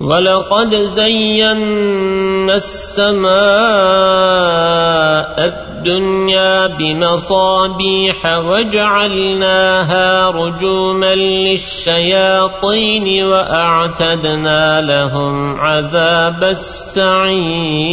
ولقد زينا السماء الدنيا بمصابيح وجعلناها رجوما للشياطين وأعتدنا لهم عذاب السعير